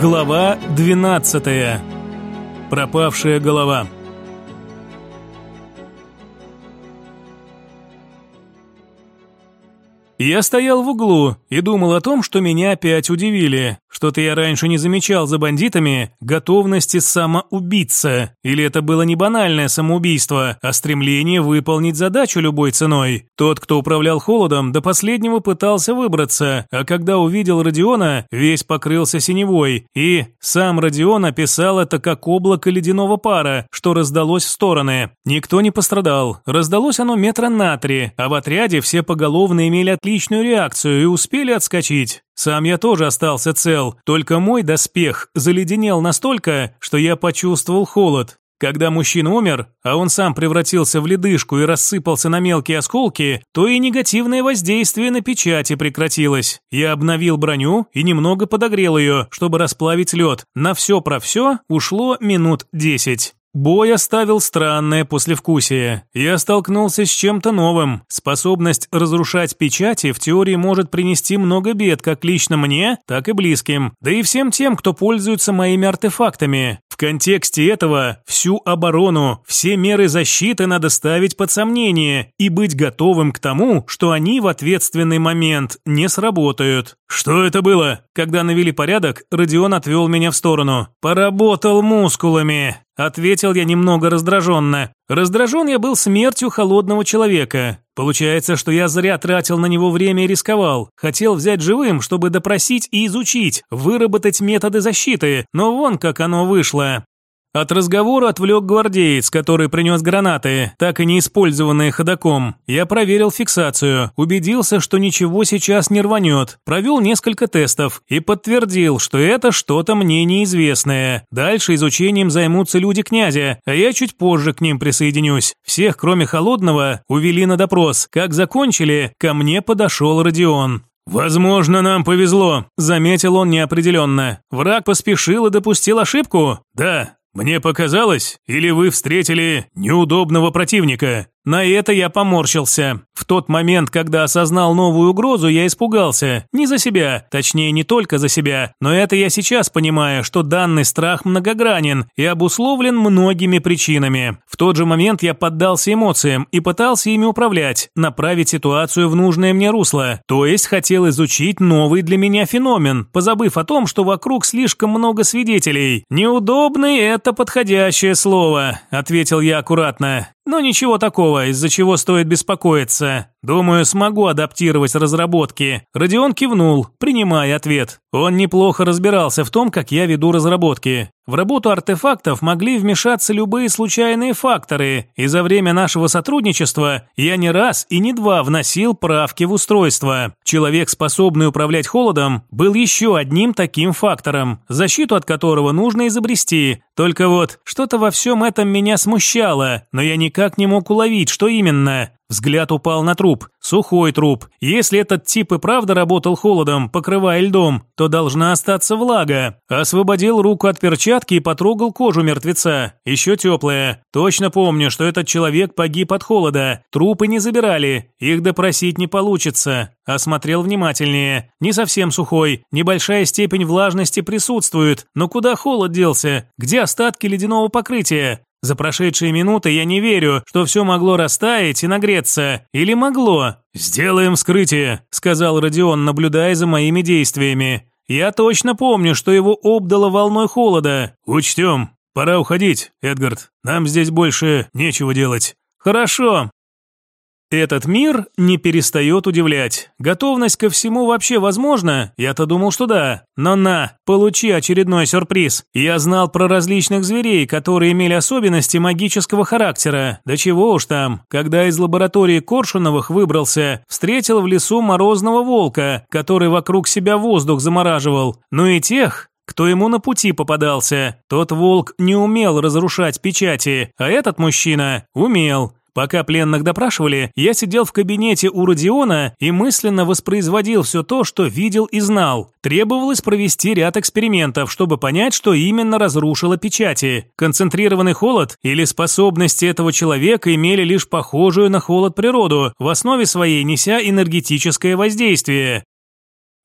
Глава 12. Пропавшая голова. Я стоял в углу и думал о том, что меня опять удивили. Что-то я раньше не замечал за бандитами готовности самоубиться. Или это было не банальное самоубийство, а стремление выполнить задачу любой ценой. Тот, кто управлял холодом, до последнего пытался выбраться, а когда увидел Родиона, весь покрылся синевой. И сам Родион описал это как облако ледяного пара, что раздалось в стороны. Никто не пострадал. Раздалось оно метра на три, а в отряде все поголовно имели отличную реакцию и успели отскочить. Сам я тоже остался цел, только мой доспех заледенел настолько, что я почувствовал холод. Когда мужчина умер, а он сам превратился в ледышку и рассыпался на мелкие осколки, то и негативное воздействие на печати прекратилось. Я обновил броню и немного подогрел ее, чтобы расплавить лед. На все про все ушло минут десять. Бой оставил странное послевкусие. Я столкнулся с чем-то новым. Способность разрушать печати в теории может принести много бед как лично мне, так и близким, да и всем тем, кто пользуется моими артефактами. В контексте этого всю оборону, все меры защиты надо ставить под сомнение и быть готовым к тому, что они в ответственный момент не сработают. Что это было? Когда навели порядок, Родион отвел меня в сторону. Поработал мускулами. Ответил я немного раздраженно. Раздражен я был смертью холодного человека. Получается, что я зря тратил на него время и рисковал. Хотел взять живым, чтобы допросить и изучить, выработать методы защиты, но вон как оно вышло. От разговора отвлек гвардеец, который принес гранаты, так и не использованные ходоком. Я проверил фиксацию, убедился, что ничего сейчас не рванет, провел несколько тестов и подтвердил, что это что-то мне неизвестное. Дальше изучением займутся люди князя, а я чуть позже к ним присоединюсь. Всех, кроме Холодного, увели на допрос. Как закончили, ко мне подошел Родион. «Возможно, нам повезло», – заметил он неопределенно. «Враг поспешил и допустил ошибку?» «Да, «Мне показалось, или вы встретили неудобного противника?» На это я поморщился. В тот момент, когда осознал новую угрозу, я испугался. Не за себя, точнее, не только за себя, но это я сейчас понимаю, что данный страх многогранен и обусловлен многими причинами. В тот же момент я поддался эмоциям и пытался ими управлять, направить ситуацию в нужное мне русло. То есть хотел изучить новый для меня феномен, позабыв о том, что вокруг слишком много свидетелей. «Неудобный – это подходящее слово», – ответил я аккуратно. Но ничего такого, из-за чего стоит беспокоиться. Думаю, смогу адаптировать разработки. Родион кивнул, принимая ответ. Он неплохо разбирался в том, как я веду разработки. В работу артефактов могли вмешаться любые случайные факторы, и за время нашего сотрудничества я не раз и не два вносил правки в устройство. Человек, способный управлять холодом, был еще одним таким фактором, защиту от которого нужно изобрести. Только вот что-то во всем этом меня смущало, но я никак не мог уловить, что именно. Взгляд упал на труп. Сухой труп. Если этот тип и правда работал холодом, покрывая льдом, то должна остаться влага. Освободил руку от перчатки и потрогал кожу мертвеца. Еще теплая. Точно помню, что этот человек погиб от холода. Трупы не забирали. Их допросить не получится. Осмотрел внимательнее. Не совсем сухой. Небольшая степень влажности присутствует. Но куда холод делся? Где остатки ледяного покрытия? За прошедшие минуты я не верю, что все могло растаять и нагреться. Или могло? «Сделаем вскрытие», — сказал Родион, наблюдая за моими действиями. «Я точно помню, что его обдало волной холода. Учтем. Пора уходить, Эдгард. Нам здесь больше нечего делать». «Хорошо», этот мир не перестает удивлять. Готовность ко всему вообще возможна? Я-то думал, что да. Но на, получи очередной сюрприз. Я знал про различных зверей, которые имели особенности магического характера. Да чего уж там. Когда из лаборатории Коршуновых выбрался, встретил в лесу морозного волка, который вокруг себя воздух замораживал. Ну и тех, кто ему на пути попадался. Тот волк не умел разрушать печати, а этот мужчина умел. Пока пленных допрашивали, я сидел в кабинете у Родиона и мысленно воспроизводил все то, что видел и знал. Требовалось провести ряд экспериментов, чтобы понять, что именно разрушило печати. Концентрированный холод или способности этого человека имели лишь похожую на холод природу, в основе своей неся энергетическое воздействие.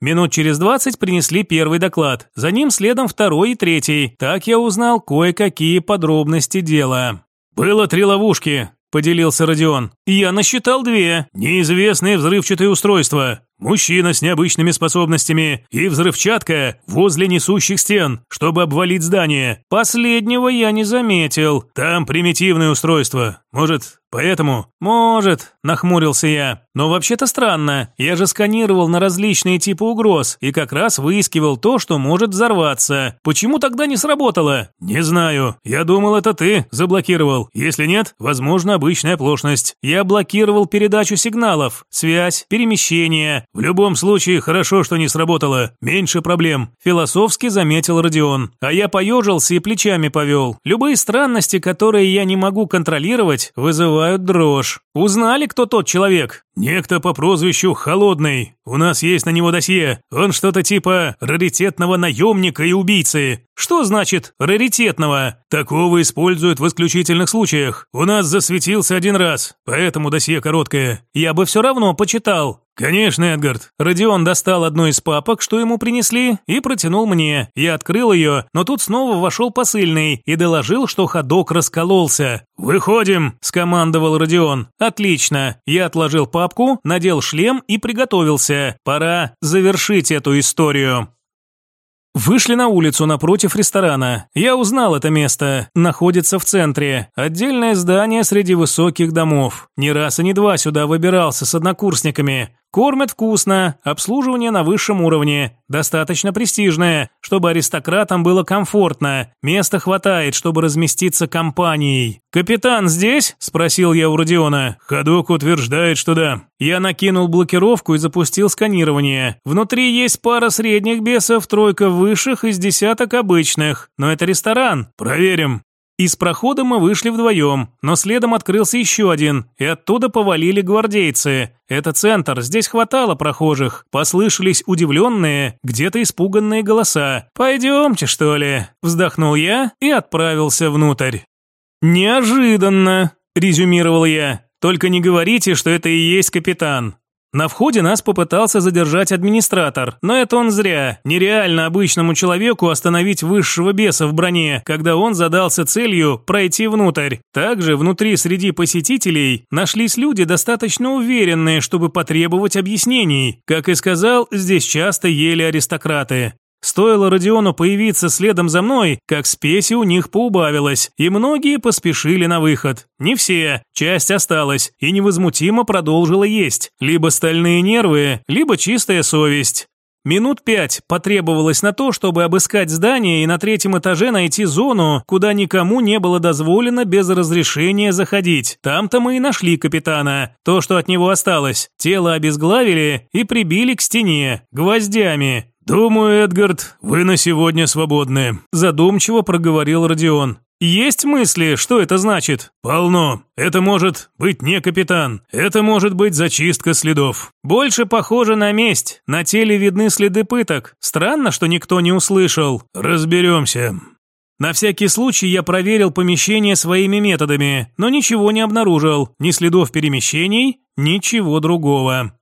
Минут через двадцать принесли первый доклад. За ним следом второй и третий. Так я узнал кое-какие подробности дела. «Было три ловушки», – поделился Родион. «Я насчитал две. Неизвестные взрывчатые устройства. Мужчина с необычными способностями и взрывчатка возле несущих стен, чтобы обвалить здание. Последнего я не заметил. Там примитивное устройство. Может, поэтому? Может, нахмурился я. Но вообще-то странно. Я же сканировал на различные типы угроз и как раз выискивал то, что может взорваться. Почему тогда не сработало? Не знаю. Я думал, это ты заблокировал. Если нет, возможно, обычная оплошность. Я блокировал передачу сигналов, связь, перемещение. В любом случае, хорошо, что не сработало. Меньше проблем. Философски заметил Родион. А я поежился и плечами повел. Любые странности, которые я не могу контролировать, вызывают дрожь. Узнали, кто тот человек? Некто по прозвищу Холодный. У нас есть на него досье. Он что-то типа раритетного наемника и убийцы. Что значит раритетного? Такого используют в исключительных случаях. У нас засветился один раз, поэтому досье короткое. Я бы все равно почитал. «Конечно, Эдгард». Родион достал одну из папок, что ему принесли, и протянул мне. Я открыл ее, но тут снова вошел посыльный и доложил, что ходок раскололся. «Выходим», – скомандовал Родион. «Отлично». Я отложил папку, надел шлем и приготовился. Пора завершить эту историю. Вышли на улицу напротив ресторана. Я узнал это место. Находится в центре. Отдельное здание среди высоких домов. Ни раз и не два сюда выбирался с однокурсниками. Кормят вкусно, обслуживание на высшем уровне, достаточно престижное, чтобы аристократам было комфортно, места хватает, чтобы разместиться компанией. «Капитан здесь?» – спросил я у Родиона. Ходок утверждает, что да. Я накинул блокировку и запустил сканирование. Внутри есть пара средних бесов, тройка высших из десяток обычных. Но это ресторан. Проверим. Из прохода мы вышли вдвоем, но следом открылся еще один, и оттуда повалили гвардейцы. Это центр, здесь хватало прохожих. Послышались удивленные, где-то испуганные голоса. «Пойдемте, что ли?» – вздохнул я и отправился внутрь. «Неожиданно», – резюмировал я. «Только не говорите, что это и есть капитан. На входе нас попытался задержать администратор, но это он зря. Нереально обычному человеку остановить высшего беса в броне, когда он задался целью пройти внутрь. Также внутри среди посетителей нашлись люди достаточно уверенные, чтобы потребовать объяснений. Как и сказал, здесь часто ели аристократы. Стоило Родиону появиться следом за мной, как спеси у них поубавилось, и многие поспешили на выход. Не все, часть осталась и невозмутимо продолжила есть. Либо стальные нервы, либо чистая совесть. Минут пять потребовалось на то, чтобы обыскать здание и на третьем этаже найти зону, куда никому не было дозволено без разрешения заходить. Там-то мы и нашли капитана. То, что от него осталось. Тело обезглавили и прибили к стене гвоздями. «Думаю, Эдгард, вы на сегодня свободны», – задумчиво проговорил Родион. «Есть мысли, что это значит?» «Полно. Это может быть не капитан. Это может быть зачистка следов». «Больше похоже на месть. На теле видны следы пыток. Странно, что никто не услышал». «Разберемся». На всякий случай я проверил помещение своими методами, но ничего не обнаружил. Ни следов перемещений, ничего другого.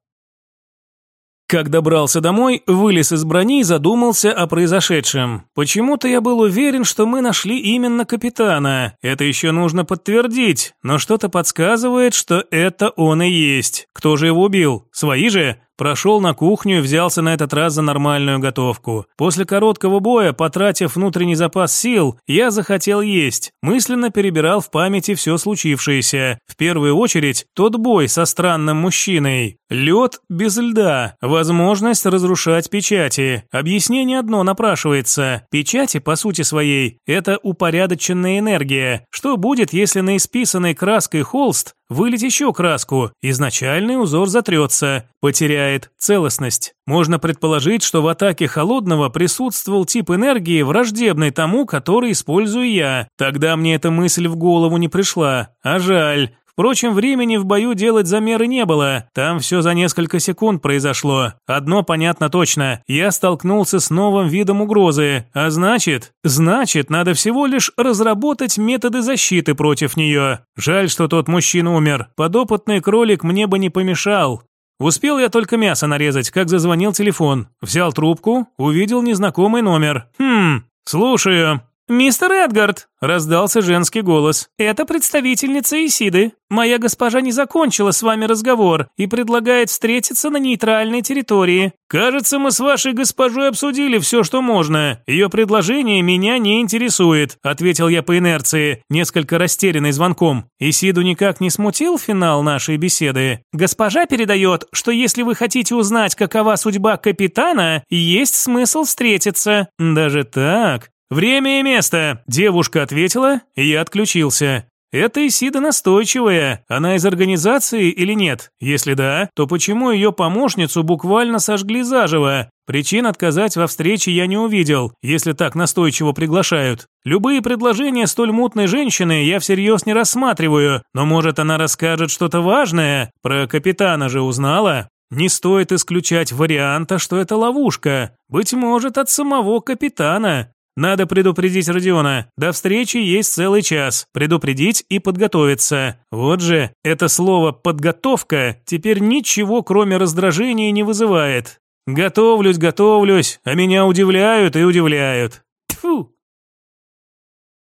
Как добрался домой, вылез из брони и задумался о произошедшем. Почему-то я был уверен, что мы нашли именно капитана. Это еще нужно подтвердить, но что-то подсказывает, что это он и есть. Кто же его убил? Свои же? Прошел на кухню и взялся на этот раз за нормальную готовку. После короткого боя, потратив внутренний запас сил, я захотел есть. Мысленно перебирал в памяти все случившееся. В первую очередь, тот бой со странным мужчиной. Лед без льда. Возможность разрушать печати. Объяснение одно напрашивается. Печати, по сути своей, это упорядоченная энергия. Что будет, если на исписанной краской холст вылить еще краску? Изначальный узор затрется, потеряет целостность. Можно предположить, что в атаке холодного присутствовал тип энергии, враждебный тому, который использую я. Тогда мне эта мысль в голову не пришла. А жаль. Впрочем, времени в бою делать замеры не было, там все за несколько секунд произошло. Одно понятно точно, я столкнулся с новым видом угрозы, а значит, значит, надо всего лишь разработать методы защиты против нее. Жаль, что тот мужчина умер, подопытный кролик мне бы не помешал. Успел я только мясо нарезать, как зазвонил телефон. Взял трубку, увидел незнакомый номер. Хм, слушаю. «Мистер Эдгард!» – раздался женский голос. «Это представительница Исиды. Моя госпожа не закончила с вами разговор и предлагает встретиться на нейтральной территории. Кажется, мы с вашей госпожой обсудили все, что можно. Ее предложение меня не интересует», – ответил я по инерции, несколько растерянный звонком. Исиду никак не смутил финал нашей беседы. «Госпожа передает, что если вы хотите узнать, какова судьба капитана, есть смысл встретиться». «Даже так?» «Время и место!» – девушка ответила, и я отключился. Это Исида настойчивая. Она из организации или нет? Если да, то почему ее помощницу буквально сожгли заживо? Причин отказать во встрече я не увидел, если так настойчиво приглашают. Любые предложения столь мутной женщины я всерьез не рассматриваю, но может она расскажет что-то важное? Про капитана же узнала? Не стоит исключать варианта, что это ловушка. Быть может, от самого капитана. Надо предупредить Родиона. До встречи есть целый час. Предупредить и подготовиться. Вот же, это слово «подготовка» теперь ничего, кроме раздражения, не вызывает. Готовлюсь, готовлюсь, а меня удивляют и удивляют. Тьфу!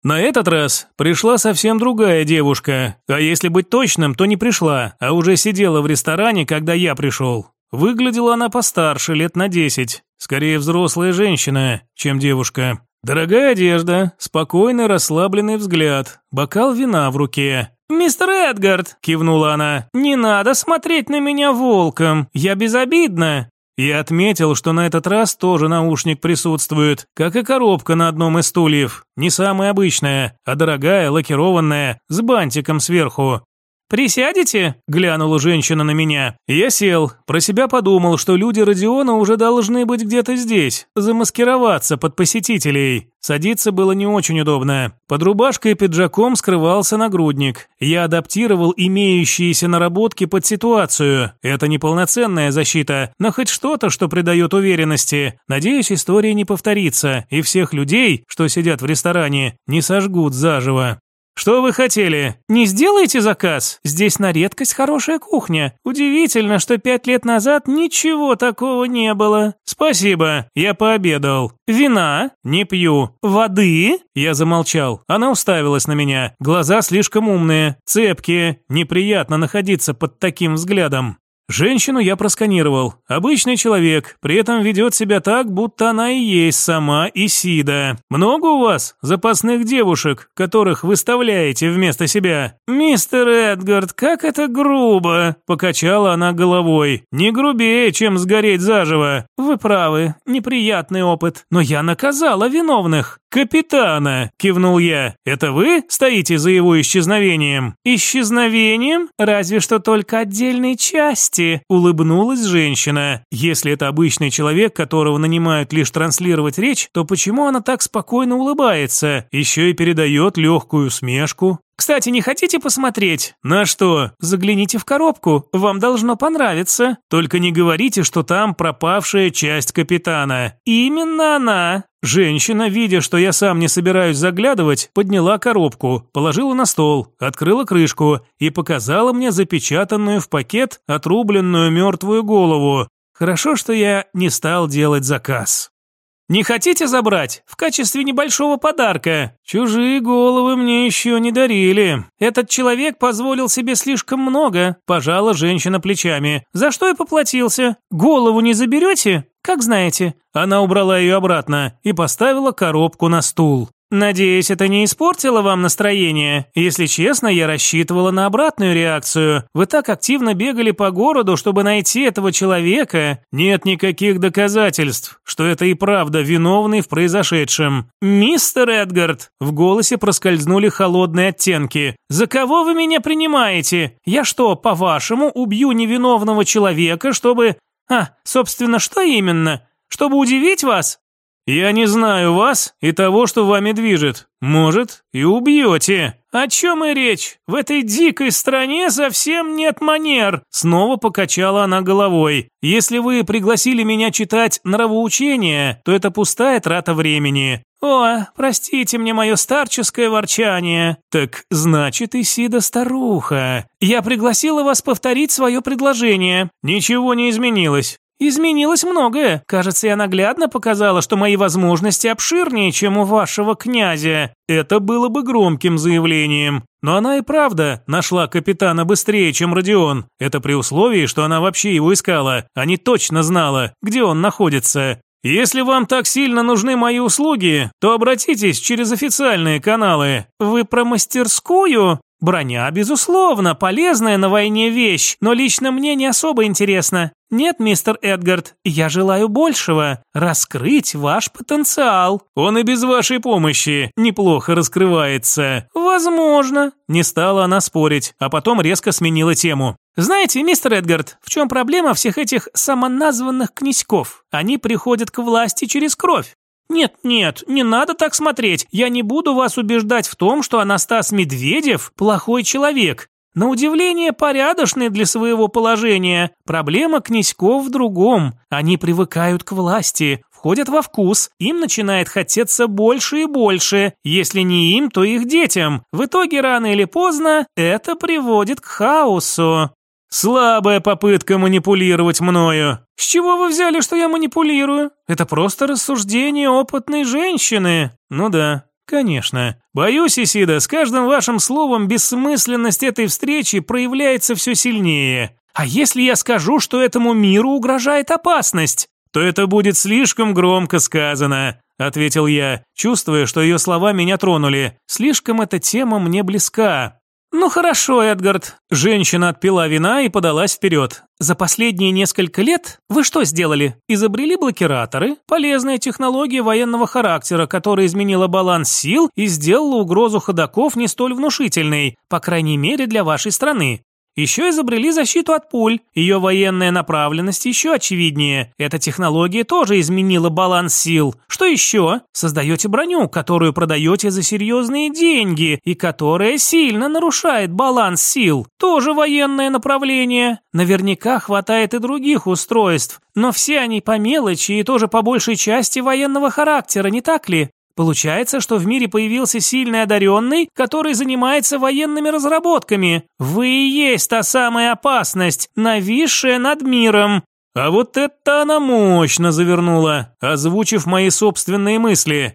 На этот раз пришла совсем другая девушка. А если быть точным, то не пришла, а уже сидела в ресторане, когда я пришел. Выглядела она постарше, лет на десять. Скорее взрослая женщина, чем девушка. Дорогая одежда, спокойный расслабленный взгляд, бокал вина в руке. «Мистер Эдгард!» – кивнула она. «Не надо смотреть на меня волком, я безобидна!» Я отметил, что на этот раз тоже наушник присутствует, как и коробка на одном из стульев. Не самая обычная, а дорогая, лакированная, с бантиком сверху. «Присядете?» – глянула женщина на меня. Я сел, про себя подумал, что люди Родиона уже должны быть где-то здесь, замаскироваться под посетителей. Садиться было не очень удобно. Под рубашкой и пиджаком скрывался нагрудник. Я адаптировал имеющиеся наработки под ситуацию. Это не полноценная защита, но хоть что-то, что придает уверенности. Надеюсь, история не повторится, и всех людей, что сидят в ресторане, не сожгут заживо. «Что вы хотели? Не сделайте заказ? Здесь на редкость хорошая кухня. Удивительно, что пять лет назад ничего такого не было». «Спасибо, я пообедал». «Вина?» «Не пью». «Воды?» Я замолчал. Она уставилась на меня. Глаза слишком умные, цепкие. Неприятно находиться под таким взглядом. Женщину я просканировал. Обычный человек, при этом ведет себя так, будто она и есть сама Исида. Много у вас запасных девушек, которых выставляете вместо себя? Мистер Эдгард, как это грубо, покачала она головой. Не грубее, чем сгореть заживо. Вы правы, неприятный опыт, но я наказала виновных. Капитана, кивнул я. Это вы стоите за его исчезновением? Исчезновением? Разве что только отдельной части улыбнулась женщина. Если это обычный человек, которого нанимают лишь транслировать речь, то почему она так спокойно улыбается? Еще и передает легкую усмешку. Кстати, не хотите посмотреть? На что? Загляните в коробку, вам должно понравиться. Только не говорите, что там пропавшая часть капитана. Именно она. Женщина, видя, что я сам не собираюсь заглядывать, подняла коробку, положила на стол, открыла крышку и показала мне запечатанную в пакет отрубленную мертвую голову. Хорошо, что я не стал делать заказ. Не хотите забрать? В качестве небольшого подарка. Чужие головы мне еще не дарили. Этот человек позволил себе слишком много. Пожала женщина плечами. За что и поплатился? Голову не заберете? Как знаете. Она убрала ее обратно и поставила коробку на стул. Надеюсь, это не испортило вам настроение. Если честно, я рассчитывала на обратную реакцию. Вы так активно бегали по городу, чтобы найти этого человека. Нет никаких доказательств, что это и правда виновный в произошедшем. Мистер Эдгард, в голосе проскользнули холодные оттенки. За кого вы меня принимаете? Я что, по-вашему, убью невиновного человека, чтобы А, собственно, что именно? Чтобы удивить вас? Я не знаю вас и того, что вами движет. Может, и убьете. О чем и речь? В этой дикой стране совсем нет манер. Снова покачала она головой. Если вы пригласили меня читать нравоучение, то это пустая трата времени. «О, простите мне мое старческое ворчание». «Так значит, Исида старуха. Я пригласила вас повторить свое предложение». «Ничего не изменилось. Изменилось многое. Кажется, я наглядно показала, что мои возможности обширнее, чем у вашего князя. Это было бы громким заявлением. Но она и правда нашла капитана быстрее, чем Родион. Это при условии, что она вообще его искала, а не точно знала, где он находится. Если вам так сильно нужны мои услуги, то обратитесь через официальные каналы. Вы про мастерскую? Броня, безусловно, полезная на войне вещь, но лично мне не особо интересно. Нет, мистер Эдгард, я желаю большего. Раскрыть ваш потенциал. Он и без вашей помощи неплохо раскрывается. Возможно. Не стала она спорить, а потом резко сменила тему. Знаете, мистер Эдгард, в чем проблема всех этих самоназванных князьков? Они приходят к власти через кровь. «Нет, нет, не надо так смотреть. Я не буду вас убеждать в том, что Анастас Медведев – плохой человек. На удивление порядочный для своего положения. Проблема князьков в другом. Они привыкают к власти, входят во вкус, им начинает хотеться больше и больше. Если не им, то их детям. В итоге рано или поздно это приводит к хаосу. Слабая попытка манипулировать мною. С чего вы взяли, что я манипулирую? Это просто рассуждение опытной женщины. Ну да, конечно. Боюсь, Исида, с каждым вашим словом бессмысленность этой встречи проявляется все сильнее. А если я скажу, что этому миру угрожает опасность? То это будет слишком громко сказано, ответил я, чувствуя, что ее слова меня тронули. Слишком эта тема мне близка. «Ну хорошо, Эдгард». Женщина отпила вина и подалась вперед. «За последние несколько лет вы что сделали? Изобрели блокираторы? Полезная технология военного характера, которая изменила баланс сил и сделала угрозу ходаков не столь внушительной, по крайней мере для вашей страны. Еще изобрели защиту от пуль. Ее военная направленность еще очевиднее. Эта технология тоже изменила баланс сил. Что еще? Создаете броню, которую продаете за серьезные деньги и которая сильно нарушает баланс сил. Тоже военное направление. Наверняка хватает и других устройств. Но все они по мелочи и тоже по большей части военного характера, не так ли? Получается, что в мире появился сильный одаренный, который занимается военными разработками. Вы и есть та самая опасность, нависшая над миром. А вот это она мощно завернула, озвучив мои собственные мысли.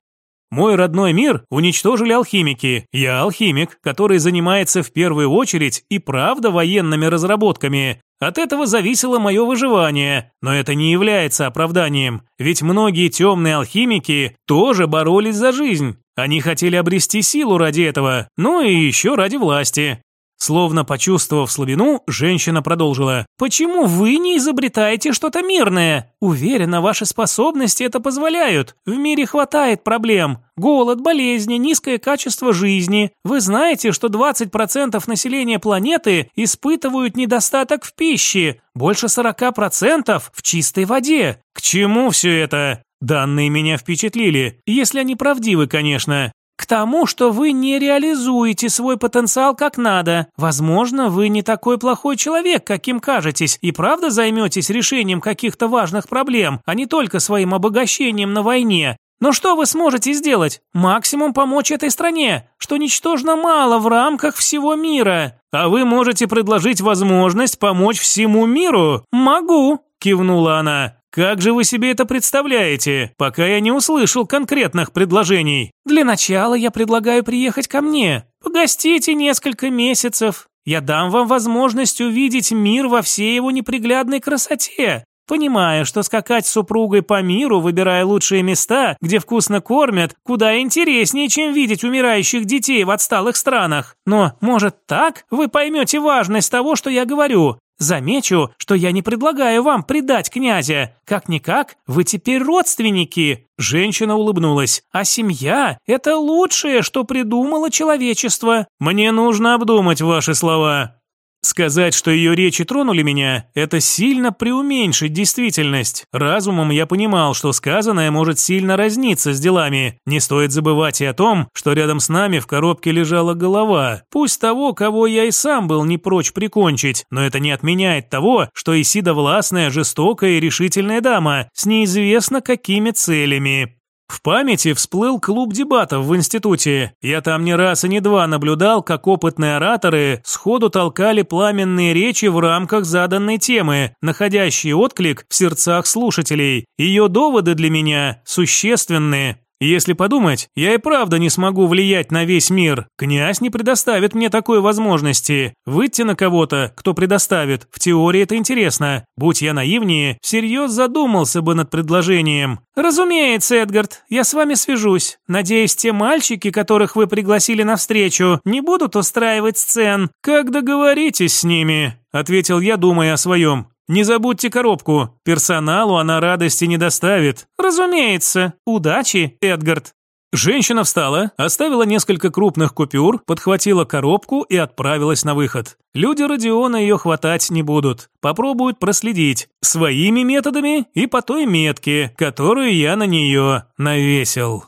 Мой родной мир уничтожили алхимики. Я алхимик, который занимается в первую очередь и правда военными разработками. От этого зависело мое выживание, но это не является оправданием, ведь многие темные алхимики тоже боролись за жизнь. Они хотели обрести силу ради этого, ну и еще ради власти. Словно почувствовав слабину, женщина продолжила. «Почему вы не изобретаете что-то мирное? Уверена, ваши способности это позволяют. В мире хватает проблем. Голод, болезни, низкое качество жизни. Вы знаете, что 20% населения планеты испытывают недостаток в пище, больше 40% в чистой воде. К чему все это? Данные меня впечатлили, если они правдивы, конечно. К тому, что вы не реализуете свой потенциал как надо. Возможно, вы не такой плохой человек, каким кажетесь, и правда займетесь решением каких-то важных проблем, а не только своим обогащением на войне. Но что вы сможете сделать? Максимум помочь этой стране, что ничтожно мало в рамках всего мира. А вы можете предложить возможность помочь всему миру? Могу, кивнула она. Как же вы себе это представляете, пока я не услышал конкретных предложений? Для начала я предлагаю приехать ко мне. Погостите несколько месяцев. Я дам вам возможность увидеть мир во всей его неприглядной красоте. Понимаю, что скакать с супругой по миру, выбирая лучшие места, где вкусно кормят, куда интереснее, чем видеть умирающих детей в отсталых странах. Но, может, так вы поймете важность того, что я говорю. Замечу, что я не предлагаю вам предать князя. Как-никак, вы теперь родственники. Женщина улыбнулась. А семья – это лучшее, что придумало человечество. Мне нужно обдумать ваши слова. Сказать, что ее речи тронули меня, это сильно преуменьшить действительность. Разумом я понимал, что сказанное может сильно разниться с делами. Не стоит забывать и о том, что рядом с нами в коробке лежала голова. Пусть того, кого я и сам был не прочь прикончить, но это не отменяет того, что Исида властная, жестокая и решительная дама с неизвестно какими целями. В памяти всплыл клуб дебатов в институте. Я там не раз и не два наблюдал, как опытные ораторы сходу толкали пламенные речи в рамках заданной темы, находящие отклик в сердцах слушателей. Ее доводы для меня существенные. Если подумать, я и правда не смогу влиять на весь мир. Князь не предоставит мне такой возможности. Выйти на кого-то, кто предоставит, в теории это интересно. Будь я наивнее, всерьез задумался бы над предложением. Разумеется, Эдгард, я с вами свяжусь. Надеюсь, те мальчики, которых вы пригласили на встречу, не будут устраивать сцен. Как договоритесь с ними? Ответил я, думая о своем. Не забудьте коробку. Персоналу она радости не доставит. Разумеется. Удачи, Эдгард. Женщина встала, оставила несколько крупных купюр, подхватила коробку и отправилась на выход. Люди Родиона ее хватать не будут. Попробуют проследить. Своими методами и по той метке, которую я на нее навесил.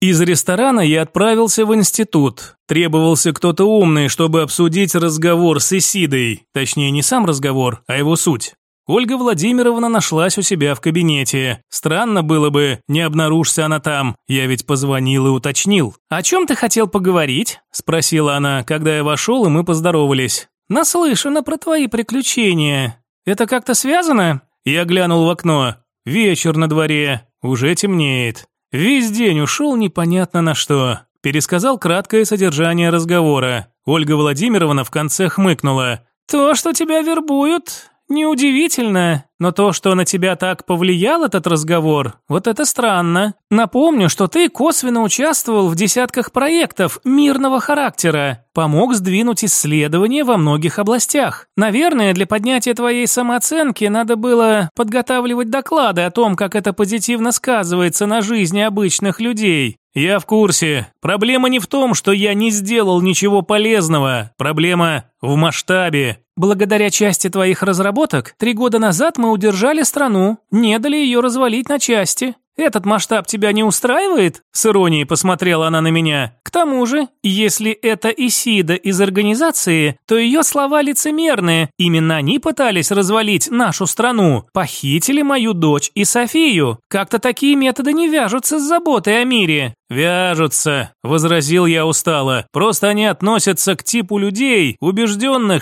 Из ресторана я отправился в институт. Требовался кто-то умный, чтобы обсудить разговор с Исидой. Точнее, не сам разговор, а его суть. Ольга Владимировна нашлась у себя в кабинете. Странно было бы, не обнаружься она там. Я ведь позвонил и уточнил. «О чем ты хотел поговорить?» – спросила она, когда я вошел, и мы поздоровались. «Наслышана про твои приключения. Это как-то связано?» Я глянул в окно. Вечер на дворе. Уже темнеет. Весь день ушел непонятно на что. Пересказал краткое содержание разговора. Ольга Владимировна в конце хмыкнула. «То, что тебя вербуют, неудивительно. Но то, что на тебя так повлиял этот разговор, вот это странно. Напомню, что ты косвенно участвовал в десятках проектов мирного характера, помог сдвинуть исследования во многих областях. Наверное, для поднятия твоей самооценки надо было подготавливать доклады о том, как это позитивно сказывается на жизни обычных людей. Я в курсе. Проблема не в том, что я не сделал ничего полезного. Проблема в масштабе. Благодаря части твоих разработок, три года назад мы удержали страну, не дали ее развалить на части. Этот масштаб тебя не устраивает? С иронией посмотрела она на меня. К тому же, если это Исида из организации, то ее слова лицемерные. Именно они пытались развалить нашу страну, похитили мою дочь и Софию. Как-то такие методы не вяжутся с заботой о мире. «Вяжутся», – возразил я устало. «Просто они относятся к типу людей, убежденных,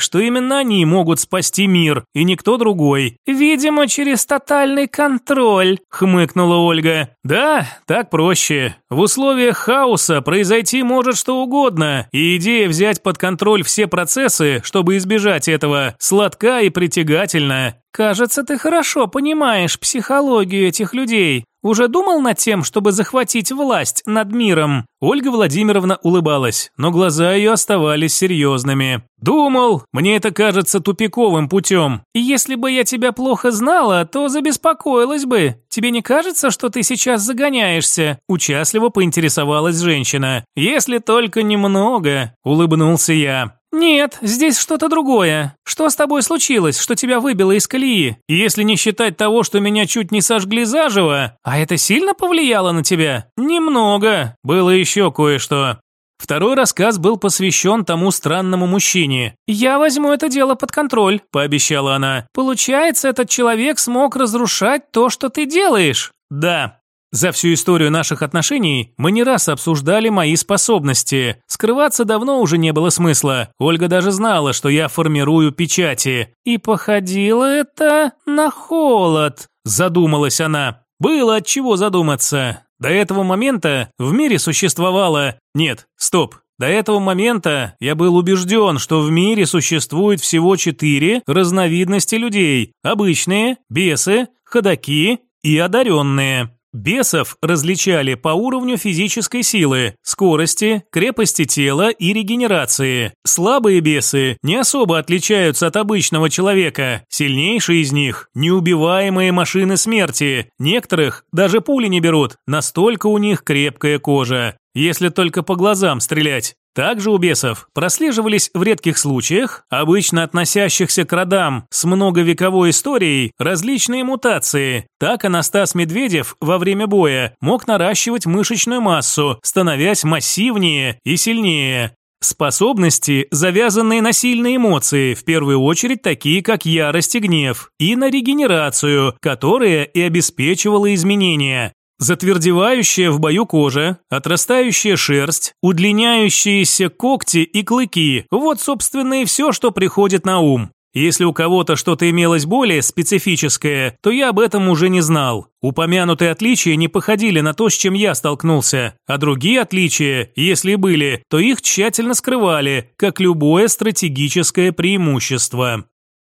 что именно они могут спасти мир, и никто другой». «Видимо, через тотальный контроль», – хмыкнула Ольга. «Да, так проще. В условиях хаоса произойти может что угодно, и идея взять под контроль все процессы, чтобы избежать этого, сладка и притягательна». «Кажется, ты хорошо понимаешь психологию этих людей. Уже думал над тем, чтобы захватить власть над миром?» Ольга Владимировна улыбалась, но глаза ее оставались серьезными. «Думал, мне это кажется тупиковым путем». «Если бы я тебя плохо знала, то забеспокоилась бы. Тебе не кажется, что ты сейчас загоняешься?» Участливо поинтересовалась женщина. «Если только немного», – улыбнулся я. «Нет, здесь что-то другое. Что с тобой случилось, что тебя выбило из колеи? Если не считать того, что меня чуть не сожгли заживо, а это сильно повлияло на тебя?» «Немного. Было еще кое-что». Второй рассказ был посвящен тому странному мужчине. «Я возьму это дело под контроль», – пообещала она. «Получается, этот человек смог разрушать то, что ты делаешь?» «Да», за всю историю наших отношений мы не раз обсуждали мои способности. Скрываться давно уже не было смысла. Ольга даже знала, что я формирую печати. И походило это на холод, задумалась она. Было от чего задуматься. До этого момента в мире существовало... Нет, стоп. До этого момента я был убежден, что в мире существует всего четыре разновидности людей. Обычные, бесы, ходаки и одаренные. Бесов различали по уровню физической силы, скорости, крепости тела и регенерации. Слабые бесы не особо отличаются от обычного человека. Сильнейшие из них – неубиваемые машины смерти. Некоторых даже пули не берут, настолько у них крепкая кожа. Если только по глазам стрелять. Также у бесов прослеживались в редких случаях, обычно относящихся к родам с многовековой историей, различные мутации. Так Анастас Медведев во время боя мог наращивать мышечную массу, становясь массивнее и сильнее. Способности, завязанные на сильные эмоции, в первую очередь такие, как ярость и гнев, и на регенерацию, которая и обеспечивала изменения. Затвердевающая в бою кожа, отрастающая шерсть, удлиняющиеся когти и клыки – вот, собственно, и все, что приходит на ум. Если у кого-то что-то имелось более специфическое, то я об этом уже не знал. Упомянутые отличия не походили на то, с чем я столкнулся, а другие отличия, если были, то их тщательно скрывали, как любое стратегическое преимущество.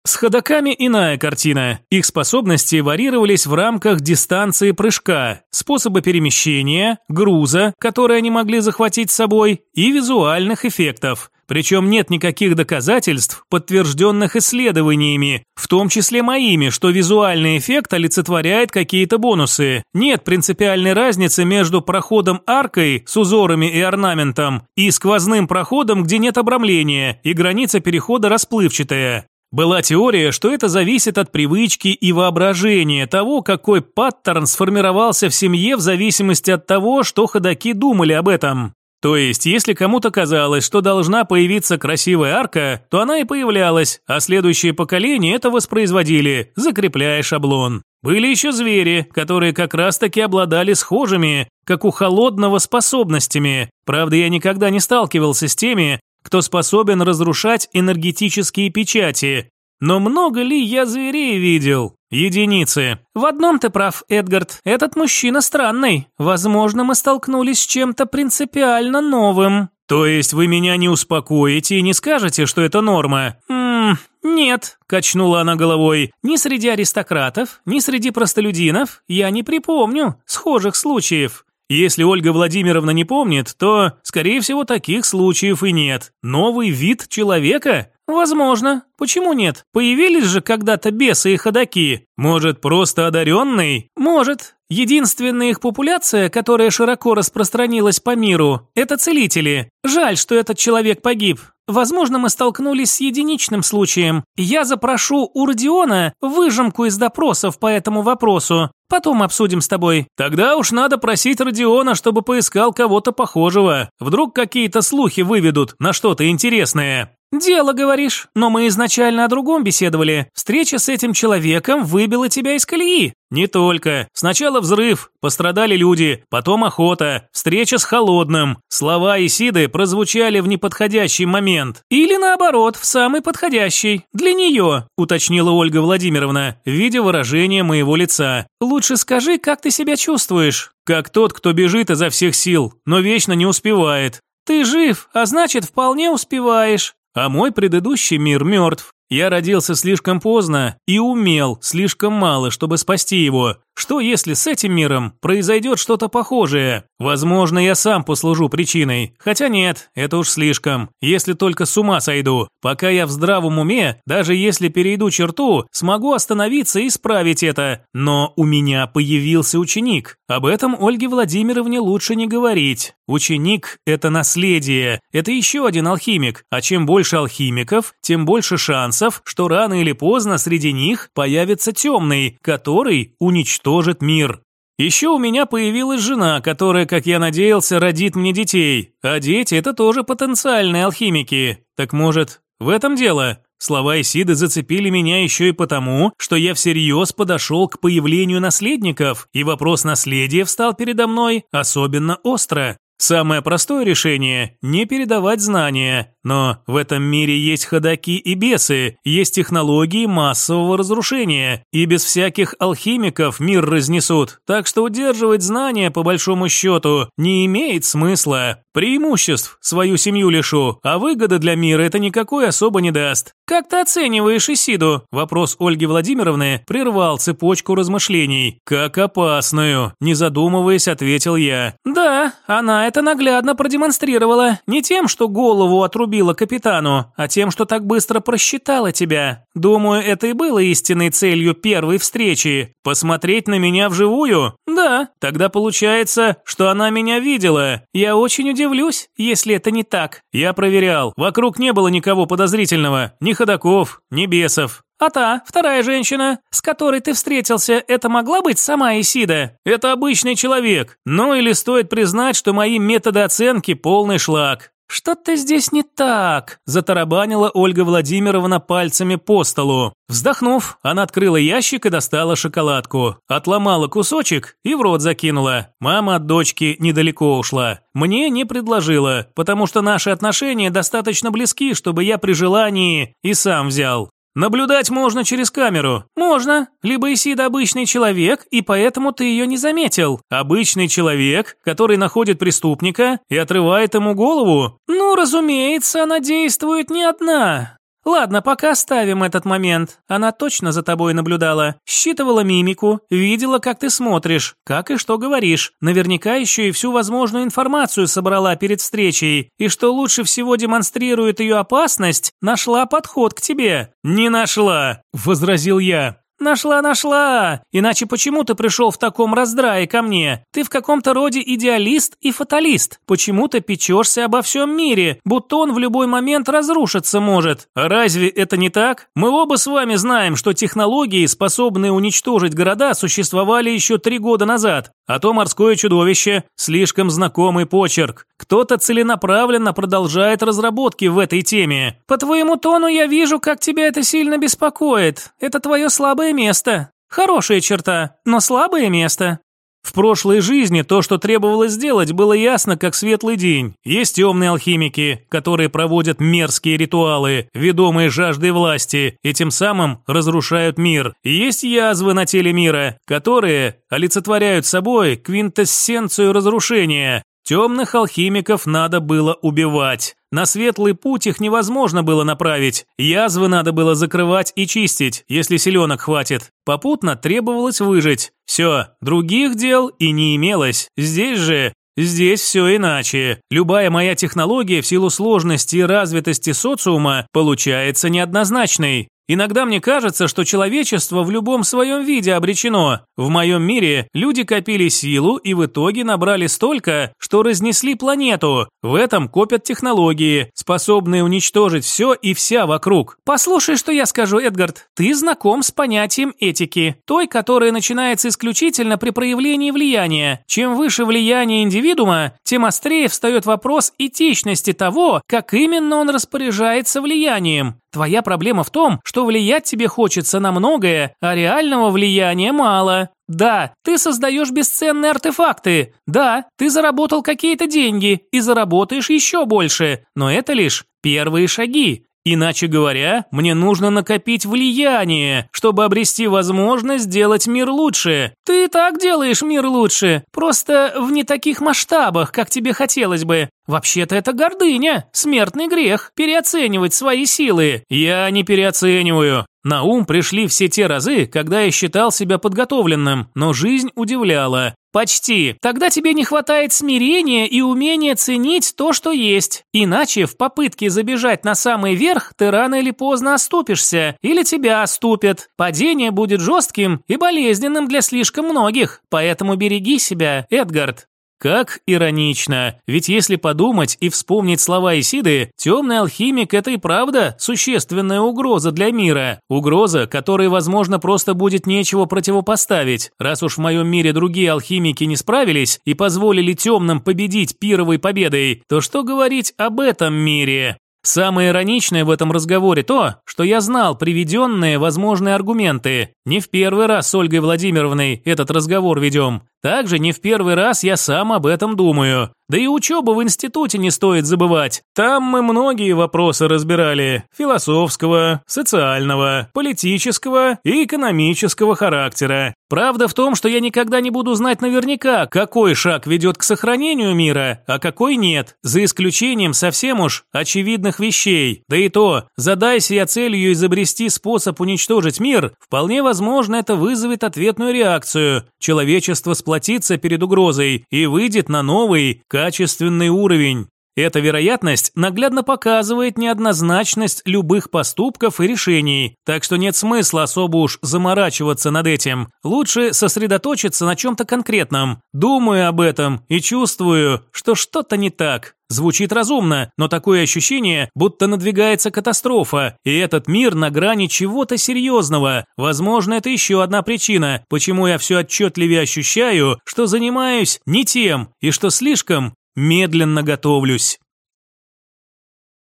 С ходоками иная картина. Их способности варьировались в рамках дистанции прыжка, способа перемещения, груза, который они могли захватить с собой, и визуальных эффектов. Причем нет никаких доказательств, подтвержденных исследованиями, в том числе моими, что визуальный эффект олицетворяет какие-то бонусы. Нет принципиальной разницы между проходом аркой с узорами и орнаментом и сквозным проходом, где нет обрамления, и граница перехода расплывчатая. Была теория, что это зависит от привычки и воображения того, какой паттерн сформировался в семье в зависимости от того, что ходаки думали об этом. То есть, если кому-то казалось, что должна появиться красивая арка, то она и появлялась, а следующие поколения это воспроизводили, закрепляя шаблон. Были еще звери, которые как раз-таки обладали схожими, как у холодного, способностями. Правда, я никогда не сталкивался с теми, кто способен разрушать энергетические печати. Но много ли я зверей видел? Единицы. В одном ты прав, Эдгард. Этот мужчина странный. Возможно, мы столкнулись с чем-то принципиально новым. То есть вы меня не успокоите и не скажете, что это норма? Ммм, нет, качнула она головой. Ни среди аристократов, ни среди простолюдинов я не припомню схожих случаев. Если Ольга Владимировна не помнит, то, скорее всего, таких случаев и нет. Новый вид человека? Возможно. Почему нет? Появились же когда-то бесы и ходаки. Может, просто одаренный? Может. Единственная их популяция, которая широко распространилась по миру, это целители. Жаль, что этот человек погиб. Возможно, мы столкнулись с единичным случаем. Я запрошу у Родиона выжимку из допросов по этому вопросу. Потом обсудим с тобой. Тогда уж надо просить Родиона, чтобы поискал кого-то похожего. Вдруг какие-то слухи выведут на что-то интересное. «Дело, говоришь, но мы изначально о другом беседовали. Встреча с этим человеком выбила тебя из колеи». «Не только. Сначала взрыв, пострадали люди, потом охота, встреча с холодным. Слова Исиды прозвучали в неподходящий момент. Или наоборот, в самый подходящий. Для нее», уточнила Ольга Владимировна, видя выражение моего лица. «Лучше скажи, как ты себя чувствуешь?» «Как тот, кто бежит изо всех сил, но вечно не успевает». «Ты жив, а значит, вполне успеваешь. А мой предыдущий мир мертв. Я родился слишком поздно и умел слишком мало, чтобы спасти его. Что если с этим миром произойдет что-то похожее? Возможно, я сам послужу причиной. Хотя нет, это уж слишком. Если только с ума сойду. Пока я в здравом уме, даже если перейду черту, смогу остановиться и исправить это. Но у меня появился ученик. Об этом Ольге Владимировне лучше не говорить. Ученик – это наследие. Это еще один алхимик. А чем больше алхимиков, тем больше шансов, что рано или поздно среди них появится темный, который уничтожит мир. Еще у меня появилась жена, которая, как я надеялся, родит мне детей. А дети – это тоже потенциальные алхимики. Так может, в этом дело? Слова Исиды зацепили меня еще и потому, что я всерьез подошел к появлению наследников, и вопрос наследия встал передо мной особенно остро. Самое простое решение – не передавать знания, но в этом мире есть ходаки и бесы, есть технологии массового разрушения, и без всяких алхимиков мир разнесут, так что удерживать знания, по большому счету, не имеет смысла. Преимуществ свою семью лишу, а выгоды для мира это никакой особо не даст. «Как ты оцениваешь Исиду?» Вопрос Ольги Владимировны прервал цепочку размышлений. «Как опасную», не задумываясь, ответил я. «Да, она это наглядно продемонстрировала. Не тем, что голову отрубила капитану, а тем, что так быстро просчитала тебя. Думаю, это и было истинной целью первой встречи. Посмотреть на меня вживую? Да. Тогда получается, что она меня видела. Я очень удивлюсь, если это не так. Я проверял. Вокруг не было никого подозрительного. Ни ходаков, ни бесов. А та, вторая женщина, с которой ты встретился, это могла быть сама Исида? Это обычный человек. Ну или стоит признать, что мои методы оценки полный шлак. «Что-то здесь не так», – затарабанила Ольга Владимировна пальцами по столу. Вздохнув, она открыла ящик и достала шоколадку. Отломала кусочек и в рот закинула. Мама от дочки недалеко ушла. Мне не предложила, потому что наши отношения достаточно близки, чтобы я при желании и сам взял. Наблюдать можно через камеру. Можно. Либо Исида обычный человек, и поэтому ты ее не заметил. Обычный человек, который находит преступника и отрывает ему голову. Ну, разумеется, она действует не одна. Ладно, пока оставим этот момент. Она точно за тобой наблюдала, считывала мимику, видела, как ты смотришь, как и что говоришь. Наверняка еще и всю возможную информацию собрала перед встречей. И что лучше всего демонстрирует ее опасность, нашла подход к тебе. Не нашла, возразил я. «Нашла, нашла! Иначе почему ты пришел в таком раздрае ко мне? Ты в каком-то роде идеалист и фаталист. Почему ты печешься обо всем мире, будто он в любой момент разрушиться может? Разве это не так? Мы оба с вами знаем, что технологии, способные уничтожить города, существовали еще три года назад. А то морское чудовище – слишком знакомый почерк. Кто-то целенаправленно продолжает разработки в этой теме. По твоему тону я вижу, как тебя это сильно беспокоит. Это твое слабое место. Хорошая черта, но слабое место. В прошлой жизни то, что требовалось сделать, было ясно, как светлый день. Есть темные алхимики, которые проводят мерзкие ритуалы, ведомые жаждой власти, и тем самым разрушают мир. И есть язвы на теле мира, которые олицетворяют собой квинтэссенцию разрушения. Темных алхимиков надо было убивать. На светлый путь их невозможно было направить. Язвы надо было закрывать и чистить, если селенок хватит. Попутно требовалось выжить. Все, других дел и не имелось. Здесь же Здесь все иначе. Любая моя технология в силу сложности и развитости социума получается неоднозначной. Иногда мне кажется, что человечество в любом своем виде обречено. В моем мире люди копили силу и в итоге набрали столько, что разнесли планету. В этом копят технологии, способные уничтожить все и вся вокруг. Послушай, что я скажу, Эдгард. Ты знаком с понятием этики, той, которая начинается исключительно при проявлении влияния. Чем выше влияние индивидуума, тем острее встает вопрос этичности того, как именно он распоряжается влиянием. Твоя проблема в том, что влиять тебе хочется на многое, а реального влияния мало. Да, ты создаешь бесценные артефакты. Да, ты заработал какие-то деньги и заработаешь еще больше. Но это лишь первые шаги. Иначе говоря, мне нужно накопить влияние, чтобы обрести возможность сделать мир лучше. Ты и так делаешь мир лучше, просто в не таких масштабах, как тебе хотелось бы. Вообще-то это гордыня, смертный грех, переоценивать свои силы. Я не переоцениваю. На ум пришли все те разы, когда я считал себя подготовленным, но жизнь удивляла. Почти. Тогда тебе не хватает смирения и умения ценить то, что есть. Иначе в попытке забежать на самый верх ты рано или поздно оступишься, или тебя оступят. Падение будет жестким и болезненным для слишком многих, поэтому береги себя, Эдгард. Как иронично, ведь если подумать и вспомнить слова Исиды, темный алхимик – это и правда существенная угроза для мира. Угроза, которой, возможно, просто будет нечего противопоставить. Раз уж в моем мире другие алхимики не справились и позволили темным победить пировой победой, то что говорить об этом мире? Самое ироничное в этом разговоре то, что я знал приведенные возможные аргументы. Не в первый раз с Ольгой Владимировной этот разговор ведем. Также не в первый раз я сам об этом думаю. Да и учебу в институте не стоит забывать. Там мы многие вопросы разбирали. Философского, социального, политического и экономического характера. Правда в том, что я никогда не буду знать наверняка, какой шаг ведет к сохранению мира, а какой нет, за исключением совсем уж очевидных вещей. Да и то, задайся я целью изобрести способ уничтожить мир, вполне возможно это вызовет ответную реакцию. Человечество сплотится перед угрозой и выйдет на новый, качественный уровень. Эта вероятность наглядно показывает неоднозначность любых поступков и решений, так что нет смысла особо уж заморачиваться над этим. Лучше сосредоточиться на чем-то конкретном. Думаю об этом и чувствую, что что-то не так. Звучит разумно, но такое ощущение, будто надвигается катастрофа, и этот мир на грани чего-то серьезного. Возможно, это еще одна причина, почему я все отчетливее ощущаю, что занимаюсь не тем, и что слишком Медленно готовлюсь.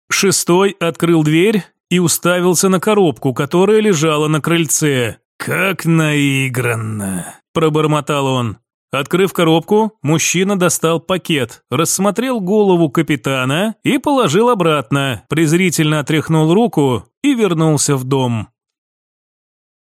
Шестой открыл дверь и уставился на коробку, которая лежала на крыльце. «Как наигранно!» – пробормотал он. Открыв коробку, мужчина достал пакет, рассмотрел голову капитана и положил обратно, презрительно отряхнул руку и вернулся в дом.